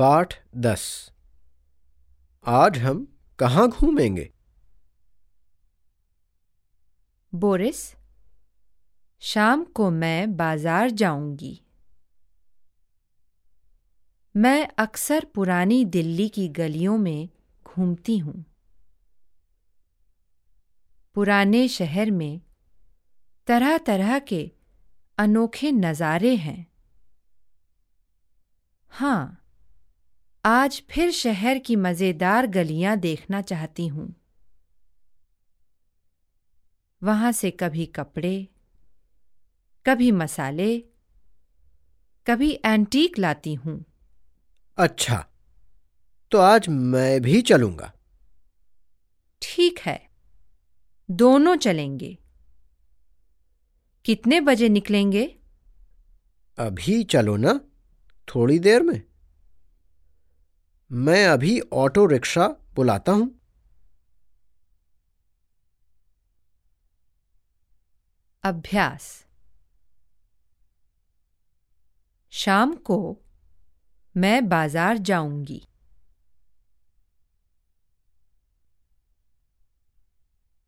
पाठ दस। आज हम कहाँ घूमेंगे? बोरिस, शाम को मैं बाज़ार जाऊँगी। मैं अक्सर पुरानी दिल्ली की गलियों में घूमती हूँ। पुराने शहर में तरह तरह के अनोखे नज़ारे हैं। हाँ आज फिर शहर की मज़ेदार गलियाँ देखना चाहती हूँ। वहाँ से कभी कपड़े कभी मसाले कभी एंटीक लाती हूँ। अच्छा तो आज मैं भी चलूँगा। ठीक है दोनों चलेंगे। कितने बजे निकलेंगे? अभी चलो ना थोड़ी देर में। मैं अभी ऑटो रिक्शा बुलाता हूँ। अभ्यास। शाम को मैं बाज़ार जाऊँगी।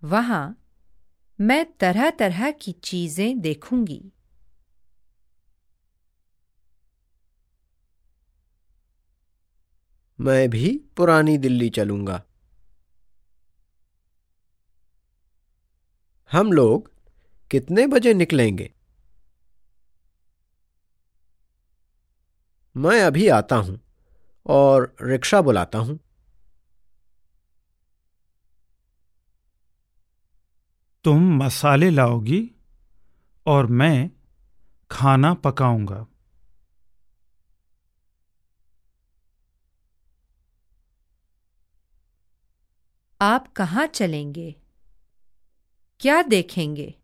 वहाँ मैं तरह तरह की चीज़ें देखूँगी। मैं भी पुरानी दिल्ली चलूँगा। हम लोग कितने बजे निकलेंगे? मैं अभी आता हूँ और रिक्शा बुलाता हूँ। तुम मसाले लाओगी और मैं खाना पकाऊँगा। आप कहाँ चलेंगे? क्या देखेंगे?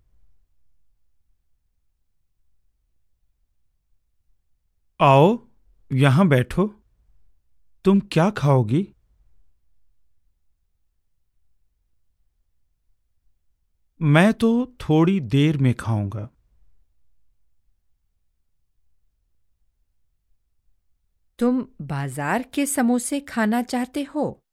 आओ यहाँ बैठो। तुम क्या खाओगी? मैं तो थोड़ी देर में खाऊँगा। तुम बाज़ार के समोसे खाना चाहते हो?